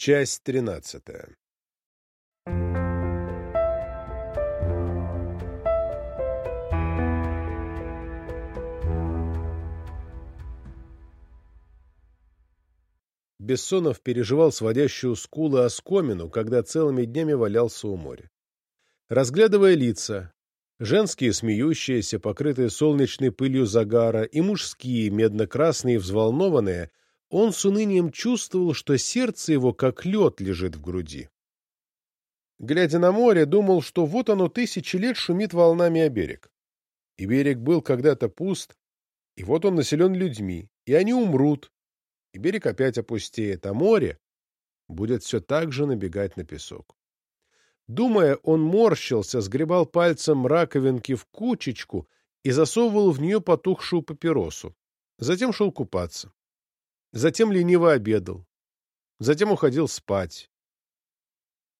Часть тринадцатая Бессонов переживал сводящую скулы оскомину, когда целыми днями валялся у моря. Разглядывая лица, женские смеющиеся, покрытые солнечной пылью загара, и мужские, медно-красные взволнованные, он с унынием чувствовал, что сердце его как лед лежит в груди. Глядя на море, думал, что вот оно тысячи лет шумит волнами о берег. И берег был когда-то пуст, и вот он населен людьми, и они умрут, и берег опять опустеет, а море будет все так же набегать на песок. Думая, он морщился, сгребал пальцем раковинки в кучечку и засовывал в нее потухшую папиросу. Затем шел купаться. Затем лениво обедал. Затем уходил спать.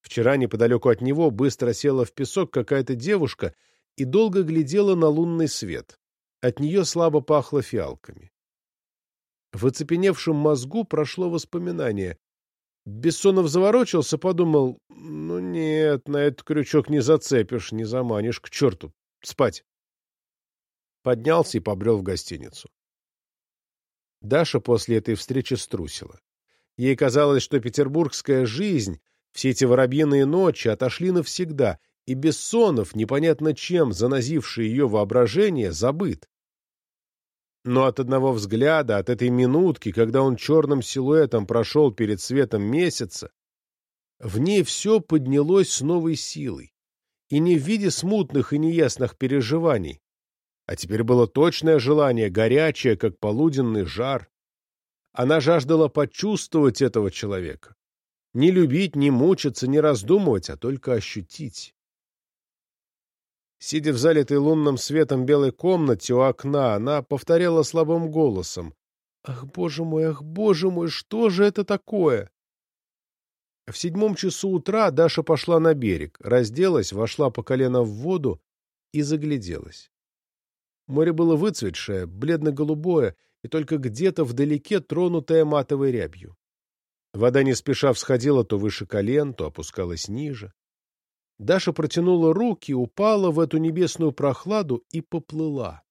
Вчера неподалеку от него быстро села в песок какая-то девушка и долго глядела на лунный свет. От нее слабо пахло фиалками. В оцепеневшем мозгу прошло воспоминание. Бессонов заворочился, подумал, ну нет, на этот крючок не зацепишь, не заманишь, к черту, спать. Поднялся и побрел в гостиницу. Даша после этой встречи струсила. Ей казалось, что петербургская жизнь, все эти воробьиные ночи отошли навсегда, и Бессонов, непонятно чем занозивший ее воображение, забыт. Но от одного взгляда, от этой минутки, когда он черным силуэтом прошел перед светом месяца, в ней все поднялось с новой силой. И не в виде смутных и неясных переживаний, а теперь было точное желание, горячее, как полуденный жар. Она жаждала почувствовать этого человека. Не любить, не мучиться, не раздумывать, а только ощутить. Сидя в залитой лунным светом белой комнате у окна, она повторяла слабым голосом. «Ах, боже мой, ах, боже мой, что же это такое?» В седьмом часу утра Даша пошла на берег, разделась, вошла по колено в воду и загляделась. Море было выцветшее, бледно-голубое, и только где-то вдалеке тронутое матовой рябью. Вода не спеша всходила то выше колен, то опускалась ниже. Даша протянула руки, упала в эту небесную прохладу и поплыла.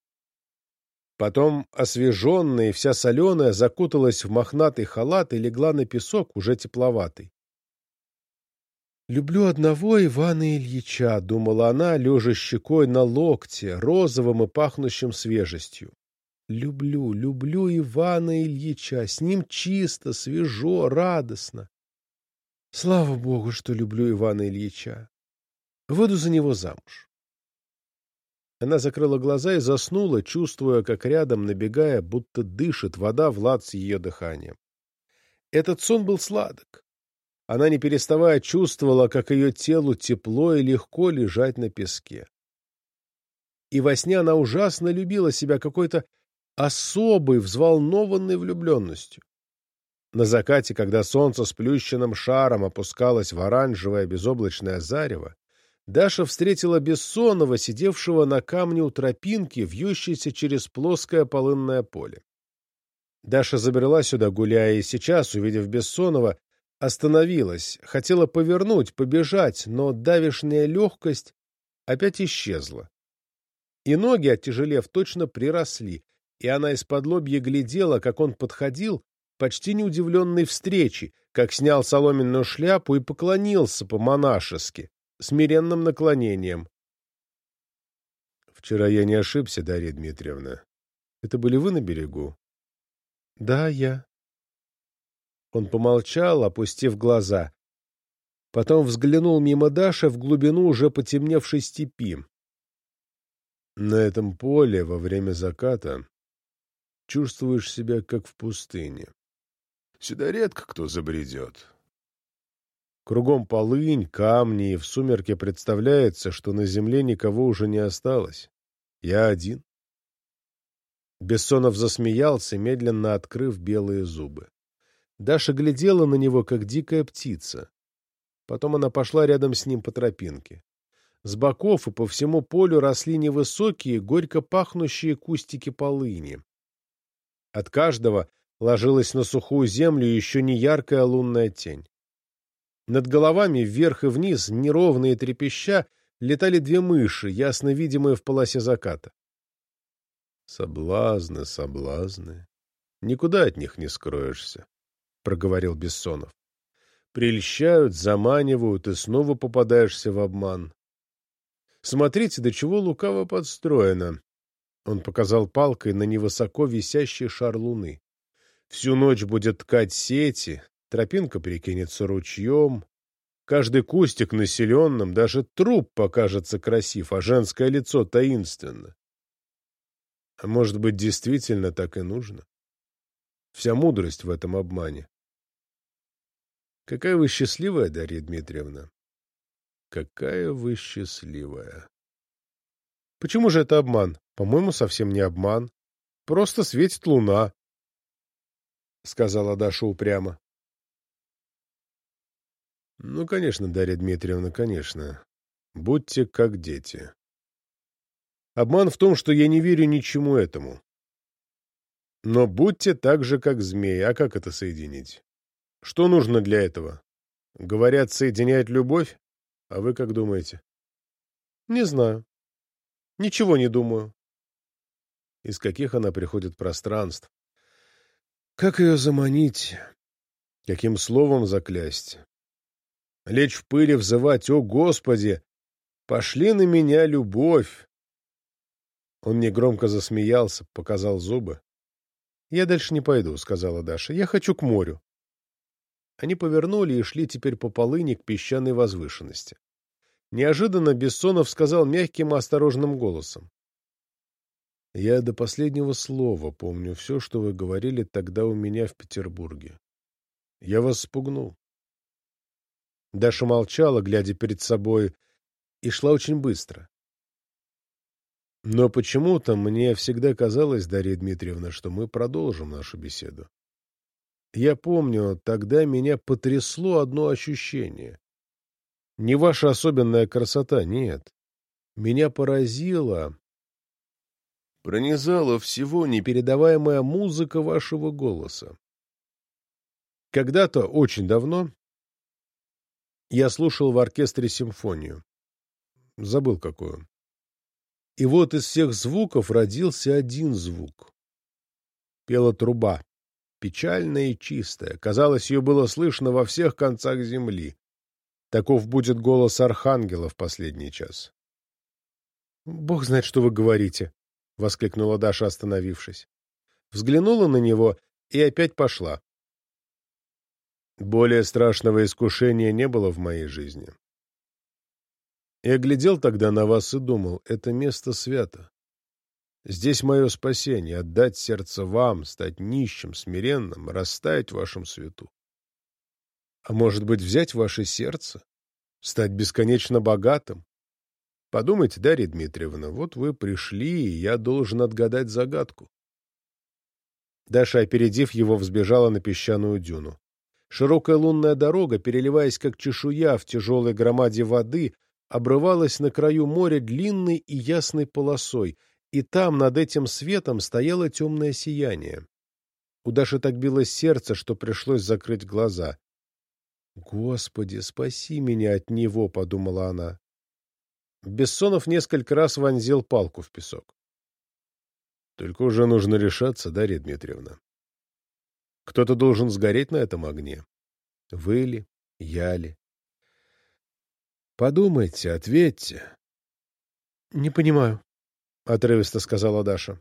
Потом, освеженная и вся соленая, закуталась в мохнатый халат и легла на песок, уже тепловатый. «Люблю одного Ивана Ильича», — думала она, лежа щекой на локте, розовым и пахнущим свежестью. «Люблю, люблю Ивана Ильича, с ним чисто, свежо, радостно. Слава Богу, что люблю Ивана Ильича. Выйду за него замуж». Она закрыла глаза и заснула, чувствуя, как рядом, набегая, будто дышит вода в лад с ее дыханием. Этот сон был сладок. Она, не переставая, чувствовала, как ее телу тепло и легко лежать на песке. И во сне она ужасно любила себя какой-то особой, взволнованной влюбленностью. На закате, когда солнце с плющенным шаром опускалось в оранжевое безоблачное зарево, Даша встретила Бессонова, сидевшего на камне у тропинки, вьющейся через плоское полынное поле. Даша забрела сюда, гуляя, и сейчас, увидев Бессонова, Остановилась, хотела повернуть, побежать, но давишняя легкость опять исчезла. И ноги, оттяжелев, точно приросли, и она из-под лобья глядела, как он подходил, почти не удивленный встречи, как снял соломенную шляпу и поклонился по-монашески, смиренным наклонением. «Вчера я не ошибся, Дарья Дмитриевна. Это были вы на берегу?» «Да, я», он помолчал, опустив глаза. Потом взглянул мимо Даши в глубину уже потемневшей степи. На этом поле во время заката чувствуешь себя как в пустыне. Сюда редко кто забредет. Кругом полынь, камни, и в сумерке представляется, что на земле никого уже не осталось. Я один. Бессонов засмеялся, медленно открыв белые зубы. Даша глядела на него, как дикая птица. Потом она пошла рядом с ним по тропинке. С боков и по всему полю росли невысокие, горько пахнущие кустики полыни. От каждого ложилась на сухую землю еще не яркая лунная тень. Над головами вверх и вниз, неровные трепеща, летали две мыши, ясно видимые в полосе заката. «Соблазны, соблазны. Никуда от них не скроешься», — проговорил Бессонов. «Прельщают, заманивают, и снова попадаешься в обман. Смотрите, до чего лукаво подстроено». Он показал палкой на невысоко висящий шар луны. «Всю ночь будет ткать сети, тропинка перекинется ручьем, каждый кустик населенным, даже труп покажется красив, а женское лицо таинственно. А может быть, действительно так и нужно? Вся мудрость в этом обмане. Какая вы счастливая, Дарья Дмитриевна. Какая вы счастливая. Почему же это обман? По-моему, совсем не обман. Просто светит луна, — сказала Даша упрямо. Ну, конечно, Дарья Дмитриевна, конечно. Будьте как дети. Обман в том, что я не верю ничему этому. Но будьте так же, как змеи. А как это соединить? Что нужно для этого? Говорят, соединяет любовь? А вы как думаете? Не знаю. Ничего не думаю. Из каких она приходит пространств? Как ее заманить? Каким словом заклясть? Лечь в пыли, взывать, «О, Господи! Пошли на меня любовь!» Он негромко засмеялся, показал зубы. «Я дальше не пойду», — сказала Даша. «Я хочу к морю». Они повернули и шли теперь по полыни к песчаной возвышенности. Неожиданно Бессонов сказал мягким и осторожным голосом. «Я до последнего слова помню все, что вы говорили тогда у меня в Петербурге. Я вас спугнул». Даша молчала, глядя перед собой, и шла очень быстро. Но почему-то мне всегда казалось, Дарья Дмитриевна, что мы продолжим нашу беседу. Я помню, тогда меня потрясло одно ощущение. Не ваша особенная красота, нет. Меня поразила, пронизала всего непередаваемая музыка вашего голоса. Когда-то, очень давно, я слушал в оркестре симфонию. Забыл какую. И вот из всех звуков родился один звук. Пела труба, печальная и чистая. Казалось, ее было слышно во всех концах земли. Таков будет голос архангела в последний час. — Бог знает, что вы говорите, — воскликнула Даша, остановившись. Взглянула на него и опять пошла. Более страшного искушения не было в моей жизни. Я глядел тогда на вас и думал, это место свято. Здесь мое спасение — отдать сердце вам, стать нищим, смиренным, растаять в вашем свету. А может быть, взять ваше сердце, стать бесконечно богатым? Подумайте, Дарья Дмитриевна, вот вы пришли, и я должен отгадать загадку. Даша, опередив его, взбежала на песчаную дюну. Широкая лунная дорога, переливаясь как чешуя в тяжелой громаде воды, обрывалась на краю моря длинной и ясной полосой, и там над этим светом стояло темное сияние. У Даши так билось сердце, что пришлось закрыть глаза. «Господи, спаси меня от него!» — подумала она. Бессонов несколько раз вонзил палку в песок. «Только уже нужно решаться, Дарья Дмитриевна. Кто-то должен сгореть на этом огне. Вы ли? Я ли? Подумайте, ответьте. — Не понимаю, — отрывисто сказала Даша.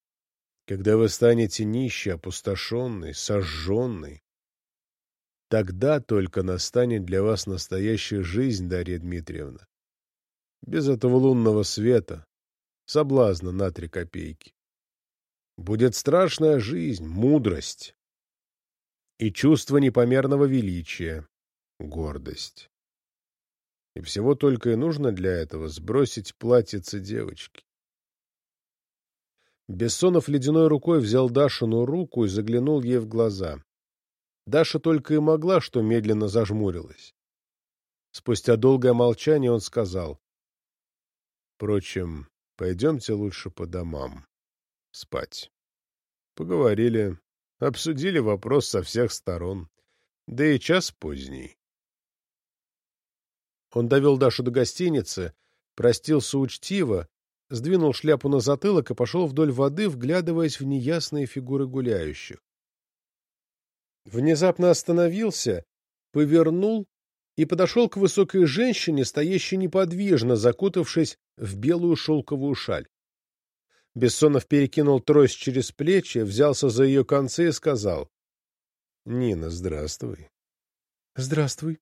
— Когда вы станете нищей, опустошенной, сожженной, тогда только настанет для вас настоящая жизнь, Дарья Дмитриевна. Без этого лунного света, соблазна на три копейки. Будет страшная жизнь, мудрость, и чувство непомерного величия, гордость. И всего только и нужно для этого сбросить платьице девочки. Бессонов ледяной рукой взял Дашину руку и заглянул ей в глаза. Даша только и могла, что медленно зажмурилась. Спустя долгое молчание он сказал. «Впрочем, пойдемте лучше по домам. Спать. Поговорили, Обсудили вопрос со всех сторон. Да и час поздний. Он довел Дашу до гостиницы, простился учтиво, сдвинул шляпу на затылок и пошел вдоль воды, вглядываясь в неясные фигуры гуляющих. Внезапно остановился, повернул и подошел к высокой женщине, стоящей неподвижно, закутавшись в белую шелковую шаль. Бессонов перекинул трость через плечи, взялся за ее концы и сказал. — Нина, здравствуй. — Здравствуй.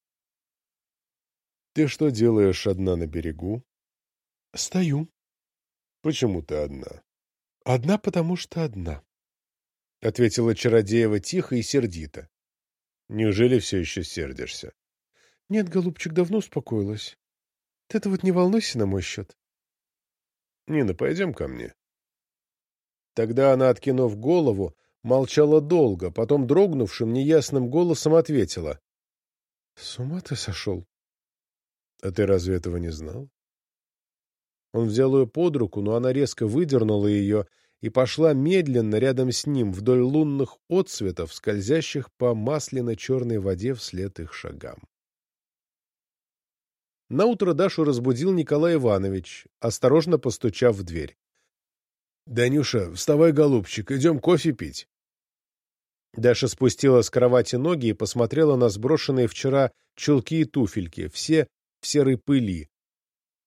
— Ты что делаешь одна на берегу? — Стою. — Почему ты одна? — Одна, потому что одна, — ответила Чародеева тихо и сердито. — Неужели все еще сердишься? — Нет, голубчик, давно успокоилась. Ты-то вот не волнуйся на мой счет. — Нина, пойдем ко мне. Тогда она, откинув голову, молчала долго, потом дрогнувшим, неясным голосом ответила. — С ума ты сошел? — А ты разве этого не знал? Он взял ее под руку, но она резко выдернула ее и пошла медленно рядом с ним вдоль лунных отцветов, скользящих по масляно-черной воде вслед их шагам. Наутро Дашу разбудил Николай Иванович, осторожно постучав в дверь. — Данюша, вставай, голубчик, идем кофе пить. Даша спустила с кровати ноги и посмотрела на сброшенные вчера чулки и туфельки, все в серой пыли.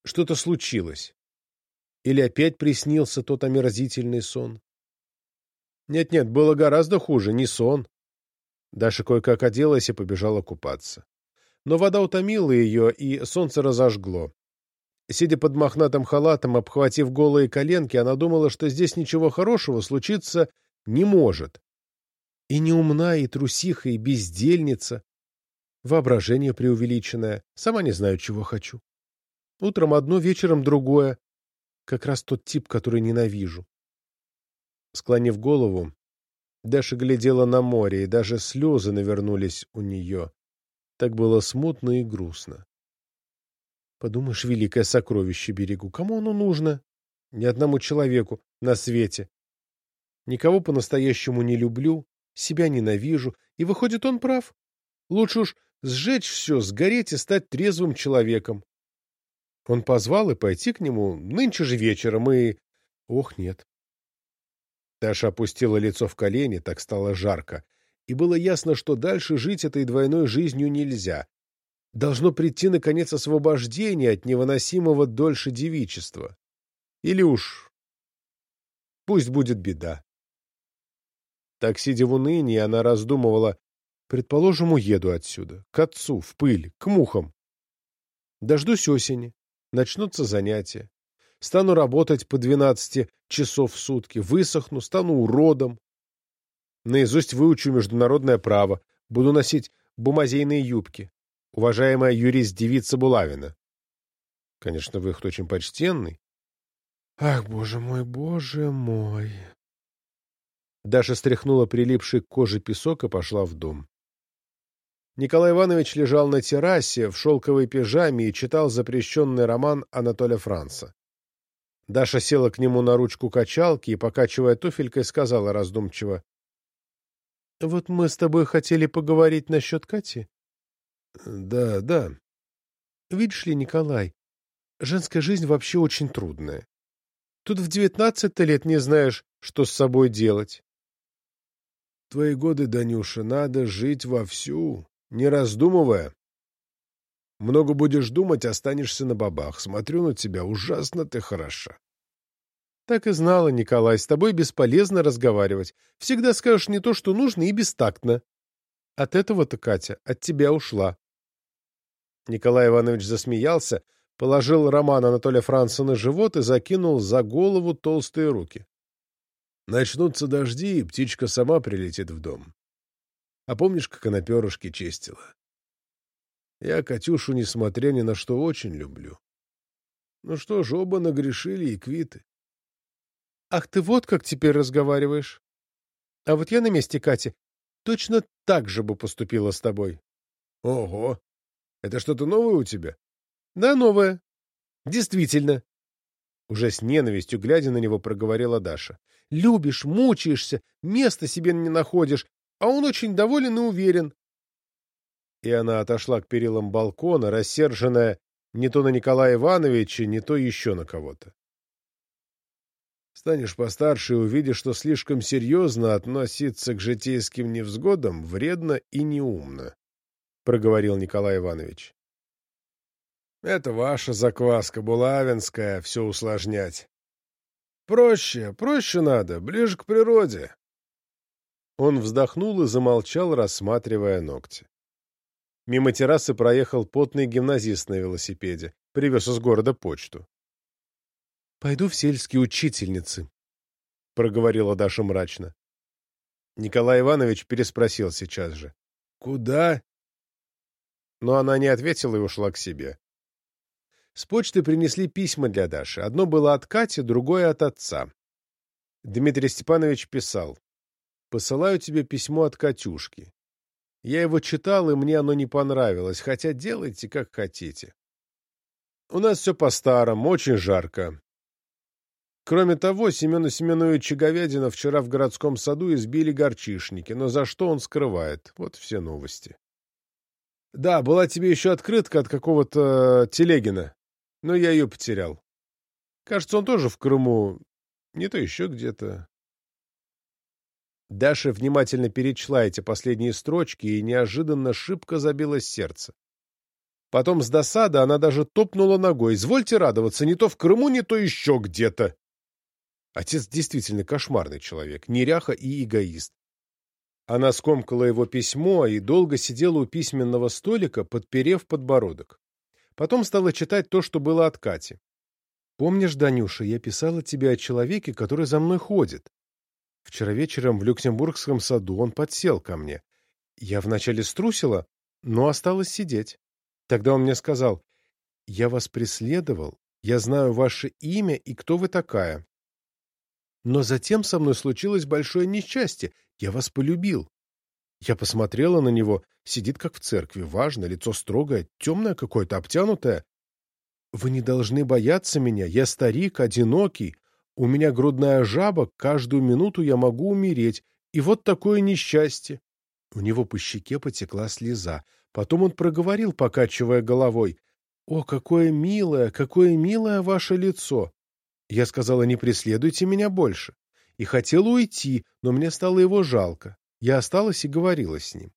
Что-то случилось. Или опять приснился тот омерзительный сон? Нет-нет, было гораздо хуже, не сон. Даша кое-как оделась и побежала купаться. Но вода утомила ее, и солнце разожгло. Сидя под мохнатым халатом, обхватив голые коленки, она думала, что здесь ничего хорошего случиться не может. И не умна, и трусиха, и бездельница. Воображение преувеличенное. Сама не знаю, чего хочу. Утром одно, вечером другое. Как раз тот тип, который ненавижу. Склонив голову, Даша глядела на море, и даже слезы навернулись у нее. Так было смутно и грустно. Подумаешь, великое сокровище берегу. Кому оно нужно? Ни одному человеку на свете. Никого по-настоящему не люблю, себя ненавижу. И выходит, он прав. Лучше уж сжечь все, сгореть и стать трезвым человеком. Он позвал и пойти к нему нынче же вечером, и... Ох, нет. Таша опустила лицо в колени, так стало жарко, и было ясно, что дальше жить этой двойной жизнью нельзя должно прийти, наконец, освобождение от невыносимого дольше девичества. Или уж пусть будет беда. Так, сидя в унынии, она раздумывала, предположим, уеду отсюда, к отцу, в пыль, к мухам. Дождусь осени, начнутся занятия. Стану работать по двенадцати часов в сутки, высохну, стану уродом. Наизусть выучу международное право, буду носить бумазейные юбки уважаемая юрист-девица Булавина. Конечно, выход очень почтенный. Ах, боже мой, боже мой. Даша стряхнула прилипший к коже песок и пошла в дом. Николай Иванович лежал на террасе в шелковой пижаме и читал запрещенный роман Анатолия Франца. Даша села к нему на ручку качалки и, покачивая туфелькой, сказала раздумчиво. — Вот мы с тобой хотели поговорить насчет Кати. Да, да. Видишь ли, Николай, женская жизнь вообще очень трудная. Тут в девятнадцать лет не знаешь, что с собой делать. Твои годы, Данюша, надо жить вовсю, не раздумывая. Много будешь думать, останешься на бабах. Смотрю на тебя, ужасно ты хороша. Так и знала, Николай, с тобой бесполезно разговаривать. Всегда скажешь не то, что нужно, и бестактно. От этого-то Катя от тебя ушла. Николай Иванович засмеялся, положил роман Анатолия Франца на живот и закинул за голову толстые руки. Начнутся дожди, и птичка сама прилетит в дом. А помнишь, как она перышки чистила? Я Катюшу, несмотря ни на что, очень люблю. Ну что ж, оба нагрешили и квиты. Ах, ты вот как теперь разговариваешь. А вот я на месте Кати точно так же бы поступила с тобой. Ого! Это что-то новое у тебя? Да, новое. Действительно. Уже с ненавистью, глядя на него, проговорила Даша. Любишь, мучаешься, места себе не находишь, а он очень доволен и уверен. И она отошла к перилам балкона, рассерженная Не то на Николая Ивановича, не то еще на кого-то. Станешь постарше и увидишь, что слишком серьезно относиться к житейским невзгодам вредно и неумно, — проговорил Николай Иванович. — Это ваша закваска булавинская, все усложнять. Проще, проще надо, ближе к природе. Он вздохнул и замолчал, рассматривая ногти. Мимо террасы проехал потный гимназист на велосипеде, привез из города почту. — Пойду в сельские учительницы, — проговорила Даша мрачно. Николай Иванович переспросил сейчас же. — Куда? Но она не ответила и ушла к себе. С почты принесли письма для Даши. Одно было от Кати, другое от отца. Дмитрий Степанович писал. «Посылаю тебе письмо от Катюшки. Я его читал, и мне оно не понравилось, хотя делайте, как хотите. У нас все по-старому, очень жарко. Кроме того, Семена Семеновича Говядина вчера в городском саду избили горчишники, но за что он скрывает? Вот все новости. Да, была тебе еще открытка от какого-то Телегина, но я ее потерял. Кажется, он тоже в Крыму, не то еще где-то. Даша внимательно перечла эти последние строчки, и неожиданно шибко забилось сердце. Потом с досады она даже топнула ногой. «Извольте радоваться, не то в Крыму, не то еще где-то!» Отец действительно кошмарный человек, неряха и эгоист. Она скомкала его письмо и долго сидела у письменного столика, подперев подбородок. Потом стала читать то, что было от Кати. «Помнишь, Данюша, я писала тебе о человеке, который за мной ходит. Вчера вечером в Люксембургском саду он подсел ко мне. Я вначале струсила, но осталась сидеть. Тогда он мне сказал, «Я вас преследовал, я знаю ваше имя и кто вы такая. Но затем со мной случилось большое несчастье. Я вас полюбил. Я посмотрела на него. Сидит как в церкви. Важно, лицо строгое, темное какое-то, обтянутое. Вы не должны бояться меня. Я старик, одинокий. У меня грудная жаба. Каждую минуту я могу умереть. И вот такое несчастье. У него по щеке потекла слеза. Потом он проговорил, покачивая головой. «О, какое милое, какое милое ваше лицо! Я сказала, не преследуйте меня больше. И хотела уйти, но мне стало его жалко. Я осталась и говорила с ним.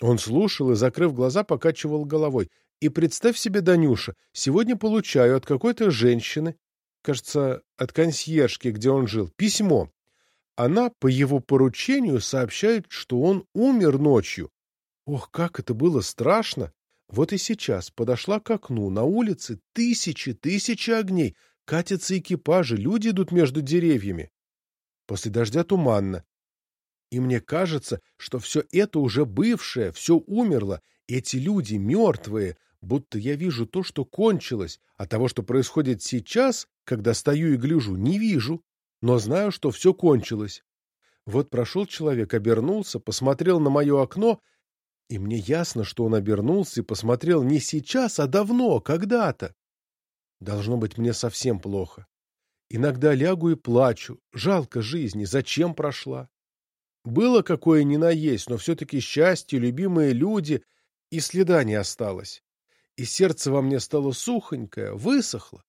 Он слушал и, закрыв глаза, покачивал головой. И представь себе, Данюша, сегодня получаю от какой-то женщины, кажется, от консьержки, где он жил, письмо. Она по его поручению сообщает, что он умер ночью. Ох, как это было страшно! Вот и сейчас подошла к окну, на улице тысячи, тысячи огней, Катятся экипажи, люди идут между деревьями. После дождя туманно. И мне кажется, что все это уже бывшее, все умерло. Эти люди мертвые, будто я вижу то, что кончилось, а того, что происходит сейчас, когда стою и гляжу, не вижу, но знаю, что все кончилось. Вот прошел человек, обернулся, посмотрел на мое окно, и мне ясно, что он обернулся и посмотрел не сейчас, а давно, когда-то. Должно быть, мне совсем плохо. Иногда лягу и плачу. Жалко жизни. Зачем прошла? Было какое ни наесть, но все-таки счастье, любимые люди, и следа не осталось. И сердце во мне стало сухонькое, высохло.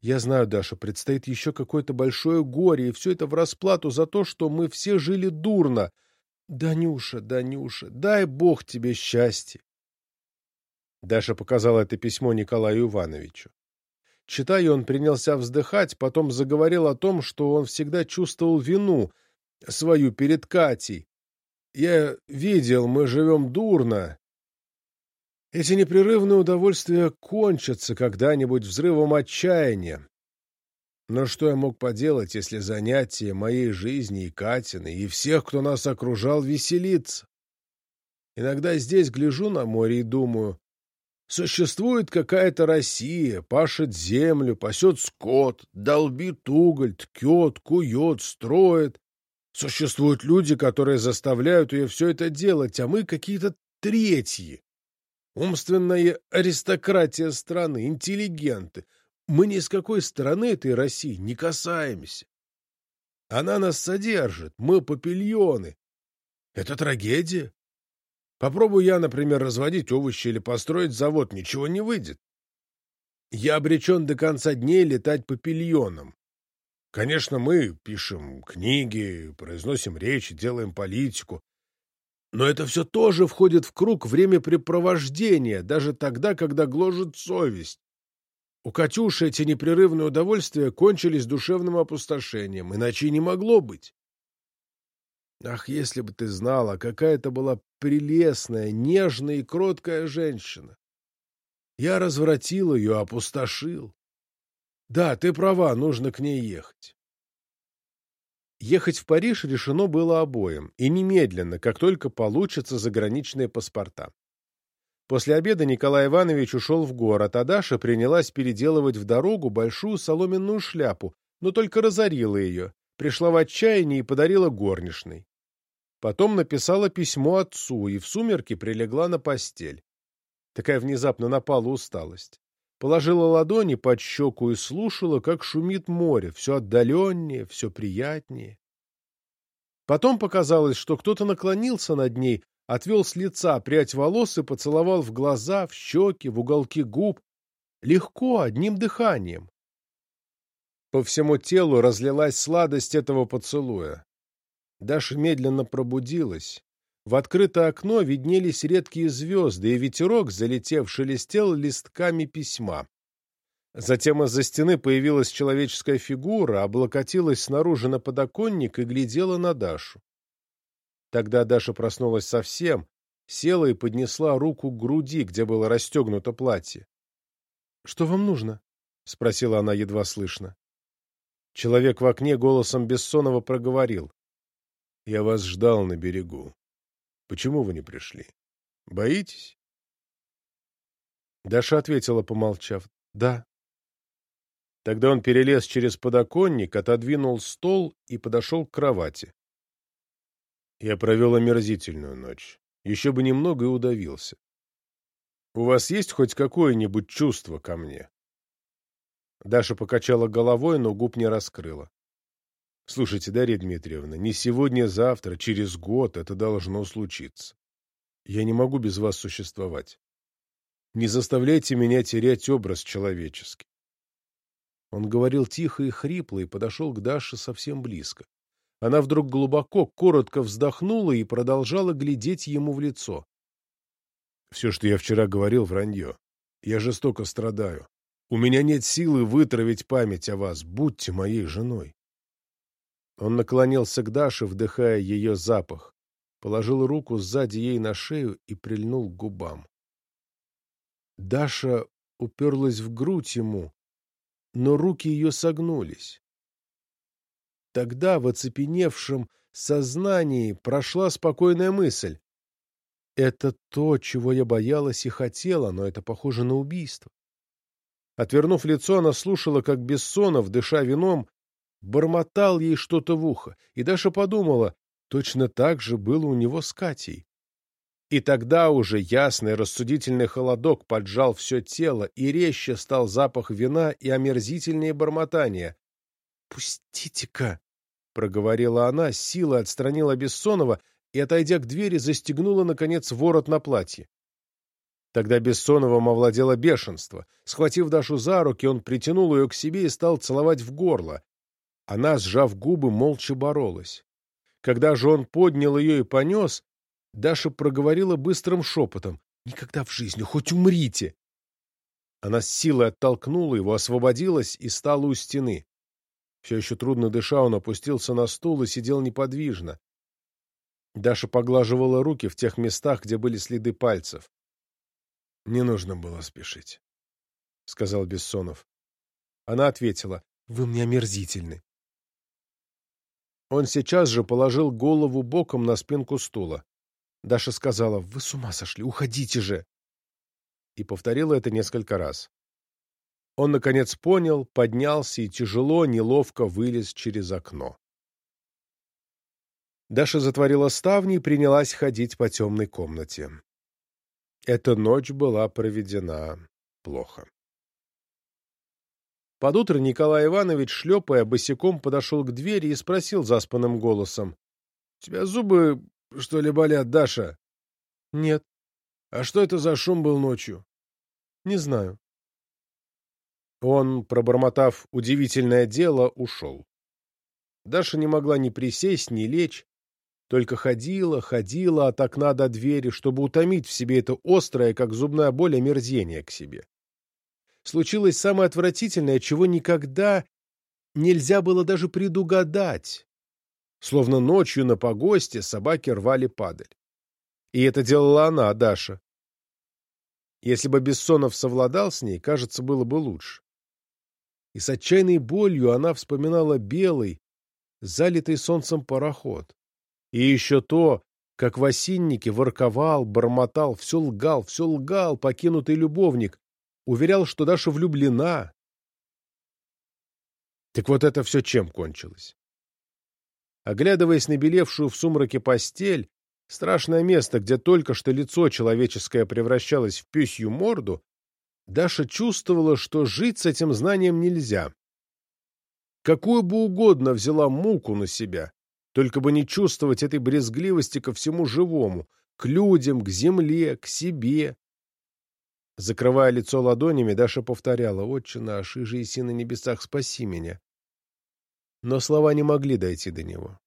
Я знаю, Даша, предстоит еще какое-то большое горе, и все это в расплату за то, что мы все жили дурно. Данюша, Данюша, дай Бог тебе счастье. Даша показала это письмо Николаю Ивановичу. Читая, он принялся вздыхать, потом заговорил о том, что он всегда чувствовал вину свою перед Катей. «Я видел, мы живем дурно. Эти непрерывные удовольствия кончатся когда-нибудь взрывом отчаяния. Но что я мог поделать, если занятие моей жизни и Катины, и всех, кто нас окружал, веселится? Иногда здесь гляжу на море и думаю, Существует какая-то Россия, пашет землю, пасет скот, долбит уголь, ткет, кует, строит. Существуют люди, которые заставляют ее все это делать, а мы какие-то третьи. Умственная аристократия страны, интеллигенты. Мы ни с какой стороны этой России не касаемся. Она нас содержит, мы папильоны. Это трагедия. Попробую я, например, разводить овощи или построить завод, ничего не выйдет. Я обречен до конца дней летать папильоном. Конечно, мы пишем книги, произносим речи, делаем политику. Но это все тоже входит в круг времяпрепровождения, даже тогда, когда гложет совесть. У Катюши эти непрерывные удовольствия кончились душевным опустошением, иначе не могло быть. Ах, если бы ты знала, какая это была прелестная, нежная и кроткая женщина! Я развратил ее, опустошил. Да, ты права, нужно к ней ехать. Ехать в Париж решено было обоим, и немедленно, как только получатся заграничные паспорта. После обеда Николай Иванович ушел в город, а Даша принялась переделывать в дорогу большую соломенную шляпу, но только разорила ее, пришла в отчаяние и подарила горничной. Потом написала письмо отцу и в сумерки прилегла на постель. Такая внезапно напала усталость. Положила ладони под щеку и слушала, как шумит море, все отдаленнее, все приятнее. Потом показалось, что кто-то наклонился над ней, отвел с лица прядь волос и поцеловал в глаза, в щеки, в уголки губ. Легко, одним дыханием. По всему телу разлилась сладость этого поцелуя. Даша медленно пробудилась. В открытое окно виднелись редкие звезды, и ветерок, залетев, шелестел листками письма. Затем из-за стены появилась человеческая фигура, облокотилась снаружи на подоконник и глядела на Дашу. Тогда Даша проснулась совсем, села и поднесла руку к груди, где было расстегнуто платье. — Что вам нужно? — спросила она едва слышно. Человек в окне голосом Бессонова проговорил. Я вас ждал на берегу. Почему вы не пришли? Боитесь? Даша ответила, помолчав. Да. Тогда он перелез через подоконник, отодвинул стол и подошел к кровати. Я провел омерзительную ночь. Еще бы немного и удавился. У вас есть хоть какое-нибудь чувство ко мне? Даша покачала головой, но губ не раскрыла. Слушайте, Дарья Дмитриевна, не сегодня, завтра, через год это должно случиться. Я не могу без вас существовать. Не заставляйте меня терять образ человеческий. Он говорил тихо и хрипло и подошел к Даше совсем близко. Она вдруг глубоко, коротко вздохнула и продолжала глядеть ему в лицо. Все, что я вчера говорил, вранье. Я жестоко страдаю. У меня нет силы вытравить память о вас. Будьте моей женой. Он наклонился к Даше, вдыхая ее запах, положил руку сзади ей на шею и прильнул к губам. Даша уперлась в грудь ему, но руки ее согнулись. Тогда в оцепеневшем сознании прошла спокойная мысль. Это то, чего я боялась и хотела, но это похоже на убийство. Отвернув лицо, она слушала, как Бессонов, дыша вином, бормотал ей что-то в ухо, и Даша подумала, точно так же было у него с Катей. И тогда уже ясный рассудительный холодок поджал все тело, и резче стал запах вина и омерзительнее бормотания. «Пустите-ка!» — проговорила она, силой отстранила Бессонова и, отойдя к двери, застегнула, наконец, ворот на платье. Тогда Бессоновым овладело бешенство. Схватив Дашу за руки, он притянул ее к себе и стал целовать в горло. Она, сжав губы, молча боролась. Когда же он поднял ее и понес, Даша проговорила быстрым шепотом. «Никогда в жизни, хоть умрите!» Она с силой оттолкнула его, освободилась и стала у стены. Все еще трудно дыша, он опустился на стул и сидел неподвижно. Даша поглаживала руки в тех местах, где были следы пальцев. «Не нужно было спешить», — сказал Бессонов. Она ответила, «Вы мне омерзительны». Он сейчас же положил голову боком на спинку стула. Даша сказала, «Вы с ума сошли, уходите же!» И повторила это несколько раз. Он, наконец, понял, поднялся и тяжело, неловко вылез через окно. Даша затворила ставни и принялась ходить по темной комнате. Эта ночь была проведена плохо. Под утро Николай Иванович, шлепая босиком, подошел к двери и спросил заспанным голосом. — Тебя зубы, что ли, болят, Даша? — Нет. — А что это за шум был ночью? — Не знаю. Он, пробормотав удивительное дело, ушел. Даша не могла ни присесть, ни лечь, только ходила, ходила от окна до двери, чтобы утомить в себе это острое, как зубная боль, омерзение к себе. Случилось самое отвратительное, чего никогда нельзя было даже предугадать. Словно ночью на погосте собаки рвали падаль. И это делала она, Даша. Если бы Бессонов совладал с ней, кажется, было бы лучше. И с отчаянной болью она вспоминала белый, залитый солнцем пароход. И еще то, как в осиннике ворковал, бормотал, все лгал, все лгал покинутый любовник, уверял, что Даша влюблена. Так вот это все чем кончилось? Оглядываясь на белевшую в сумраке постель, страшное место, где только что лицо человеческое превращалось в пёсью морду, Даша чувствовала, что жить с этим знанием нельзя. Какую бы угодно взяла муку на себя, только бы не чувствовать этой брезгливости ко всему живому, к людям, к земле, к себе. Закрывая лицо ладонями, Даша повторяла «Отче наш, и же иси на небесах, спаси меня». Но слова не могли дойти до него.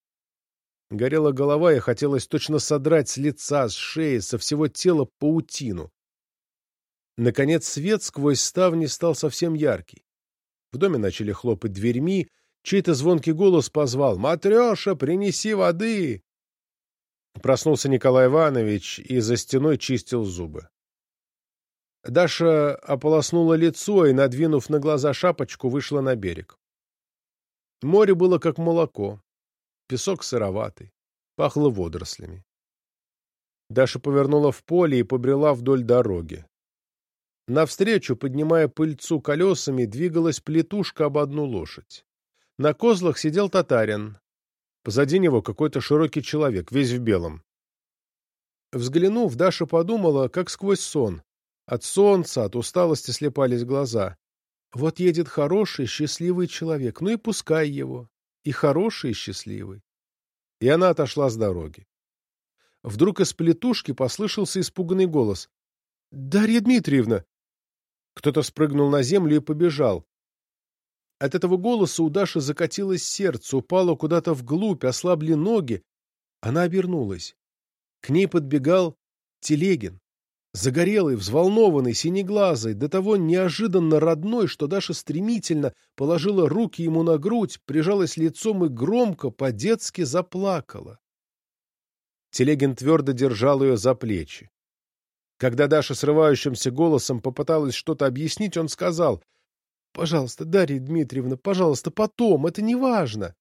Горела голова, и хотелось точно содрать с лица, с шеи, со всего тела паутину. Наконец свет сквозь ставни стал совсем яркий. В доме начали хлопать дверьми, чей-то звонкий голос позвал «Матреша, принеси воды!» Проснулся Николай Иванович и за стеной чистил зубы. Даша ополоснула лицо и, надвинув на глаза шапочку, вышла на берег. Море было как молоко, песок сыроватый, пахло водорослями. Даша повернула в поле и побрела вдоль дороги. Навстречу, поднимая пыльцу колесами, двигалась плетушка об одну лошадь. На козлах сидел татарин. Позади него какой-то широкий человек, весь в белом. Взглянув, Даша подумала, как сквозь сон. От солнца, от усталости слепались глаза. Вот едет хороший, счастливый человек, ну и пускай его. И хороший, и счастливый. И она отошла с дороги. Вдруг из плетушки послышался испуганный голос. — Дарья Дмитриевна! Кто-то спрыгнул на землю и побежал. От этого голоса у Даши закатилось сердце, упало куда-то вглубь, ослабли ноги. Она обернулась. К ней подбегал Телегин. Загорелый, взволнованный, синеглазый, до того неожиданно родной, что Даша стремительно положила руки ему на грудь, прижалась лицом и громко, по-детски заплакала. Телегин твердо держал ее за плечи. Когда Даша срывающимся голосом попыталась что-то объяснить, он сказал, «Пожалуйста, Дарья Дмитриевна, пожалуйста, потом, это не важно».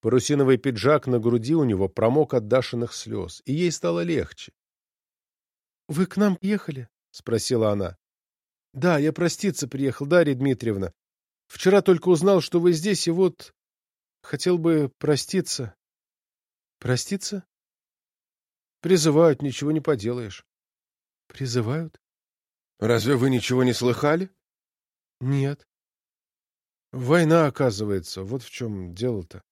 Парусиновый пиджак на груди у него промок от Дашиных слез, и ей стало легче. «Вы к нам ехали?» — спросила она. «Да, я проститься приехал, Дарья Дмитриевна. Вчера только узнал, что вы здесь, и вот хотел бы проститься». «Проститься?» «Призывают, ничего не поделаешь». Призывают? Разве вы ничего не слыхали? Нет. Война, оказывается, вот в чем дело-то.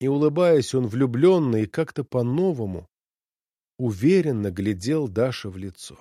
И, улыбаясь, он влюбленно и как-то по-новому, уверенно глядел Даше в лицо.